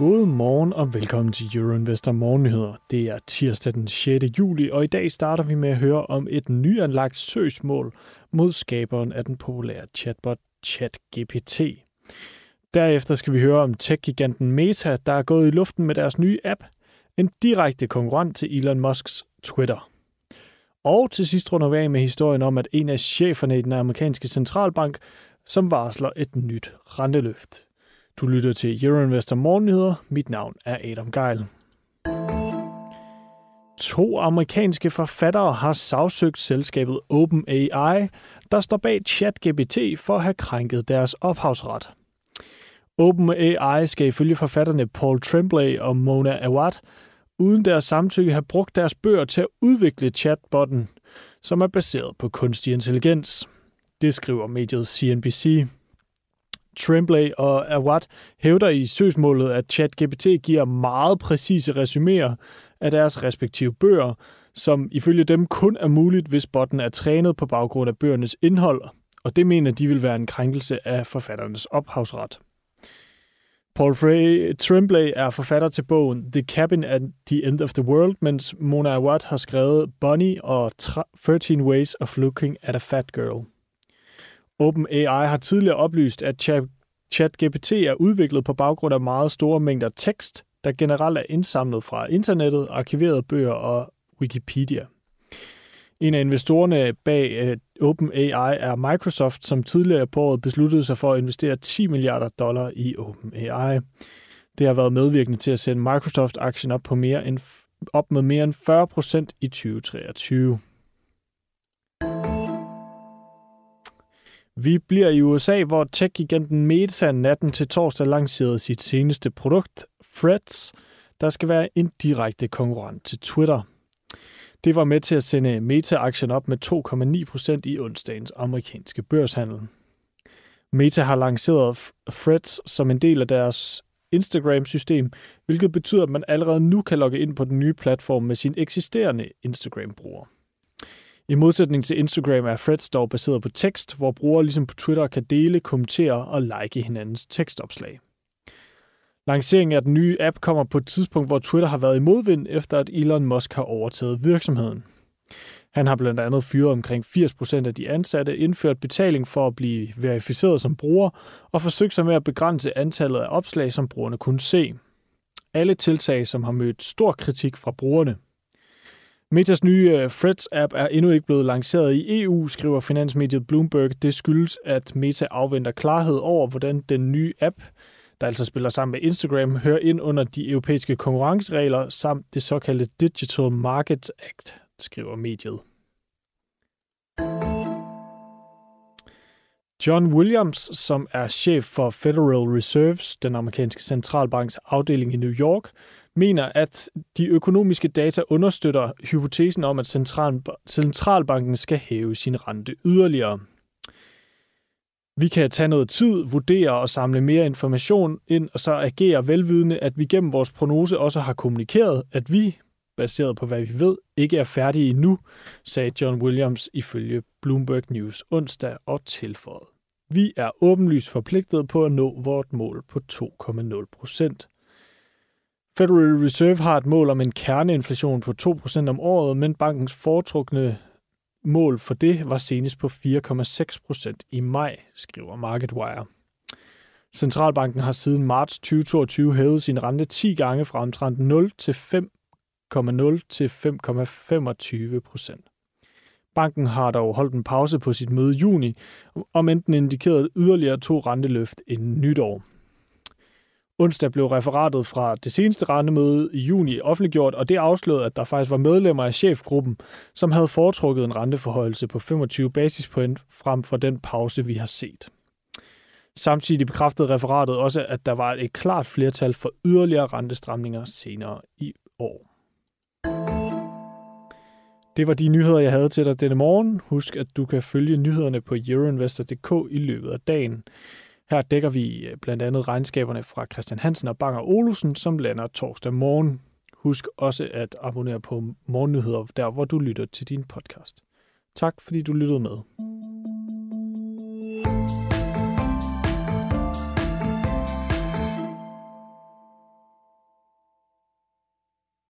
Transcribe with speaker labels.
Speaker 1: God morgen og velkommen til Euroinvestor Morgennyheder. Det er tirsdag den 6. juli, og i dag starter vi med at høre om et nyanlagt søgsmål mod skaberen af den populære chatbot ChatGPT. Derefter skal vi høre om tech-giganten Meta, der er gået i luften med deres nye app, en direkte konkurrent til Elon Musks Twitter. Og til sidst runder vi af med historien om, at en af cheferne i den amerikanske centralbank, som varsler et nyt renteløft. Du lytter til Euroinvestor Morgennyheder. Mit navn er Adam Geil. To amerikanske forfattere har sagsøgt selskabet OpenAI, der står bag ChatGPT for at have krænket deres ophavsret. OpenAI skal ifølge forfatterne Paul Tremblay og Mona Awad uden deres samtykke have brugt deres bøger til at udvikle chatbotten, som er baseret på kunstig intelligens. Det skriver mediet CNBC. Tremblay og Awad hævder i søgsmålet, at ChatGPT giver meget præcise resuméer af deres respektive bøger, som ifølge dem kun er muligt, hvis botten er trænet på baggrund af bøgernes indhold, og det mener de vil være en krænkelse af forfatternes ophavsret. Paul Frey Tremblay er forfatter til bogen The Cabin at the End of the World, mens Mona Awad har skrevet Bunny og 13 Ways of Looking at a Fat Girl. OpenAI har tidligere oplyst, at ChatGPT er udviklet på baggrund af meget store mængder tekst, der generelt er indsamlet fra internettet, arkiverede bøger og Wikipedia. En af investorerne bag øh, OpenAI er Microsoft, som tidligere på året besluttede sig for at investere 10 milliarder dollar i OpenAI. Det har været medvirkende til at sende Microsoft-aktien op, på mere end, op med mere end 40 procent i 2023. Vi bliver i USA, hvor tech-giganten Meta natten til torsdag lancerede sit seneste produkt, Threads, der skal være en direkte konkurrent til Twitter. Det var med til at sende Meta-aktien op med 2,9% i onsdagens amerikanske børshandel. Meta har lanceret Threads som en del af deres Instagram-system, hvilket betyder, at man allerede nu kan logge ind på den nye platform med sin eksisterende Instagram-bruger. I modsætning til Instagram er Threads dog baseret på tekst, hvor brugere ligesom på Twitter kan dele, kommentere og like hinandens tekstopslag. Lanceringen af den nye app kommer på et tidspunkt, hvor Twitter har været i modvind, efter at Elon Musk har overtaget virksomheden. Han har blandt andet fyret omkring 80% af de ansatte, indført betaling for at blive verificeret som bruger og forsøgt sig med at begrænse antallet af opslag, som brugerne kunne se. Alle tiltag, som har mødt stor kritik fra brugerne. Metas nye øh, Threads-app er endnu ikke blevet lanceret i EU, skriver finansmediet Bloomberg. Det skyldes, at Meta afventer klarhed over, hvordan den nye app der altså spiller sammen med Instagram, hører ind under de europæiske konkurrenceregler samt det såkaldte Digital Markets Act, skriver mediet. John Williams, som er chef for Federal Reserves, den amerikanske centralbanks afdeling i New York, mener, at de økonomiske data understøtter hypotesen om, at centralbanken skal hæve sin rente yderligere. Vi kan tage noget tid, vurdere og samle mere information ind, og så agere velvidende, at vi gennem vores prognose også har kommunikeret, at vi, baseret på hvad vi ved, ikke er færdige endnu, sagde John Williams ifølge Bloomberg News onsdag og tilføjet. Vi er åbenlyst forpligtet på at nå vort mål på 2,0 procent. Federal Reserve har et mål om en kerneinflation på 2% om året, men bankens foretrukne mål for det var senest på 4,6% i maj, skriver MarketWire. Centralbanken har siden marts 2022 hævet sin rente 10 gange fra omtrent 0 til 5,0 til 5,25 procent. Banken har dog holdt en pause på sit møde i juni, om enten indikeret yderligere to renteløft inden nytår. Onsdag blev referatet fra det seneste rentemøde i juni offentliggjort, og det afslørede, at der faktisk var medlemmer af chefgruppen, som havde foretrukket en renteforhøjelse på 25 basispoint frem for den pause, vi har set. Samtidig bekræftede referatet også, at der var et klart flertal for yderligere rentestramninger senere i år. Det var de nyheder, jeg havde til dig denne morgen. Husk, at du kan følge nyhederne på euroinvestor.dk i løbet af dagen. Her dækker vi øh, blandt andet regnskaberne fra Christian Hansen og Banger Olusen, som lander torsdag morgen. Husk også at abonnere på Morgennyheder, der hvor du lytter til din podcast. Tak fordi du lyttede med.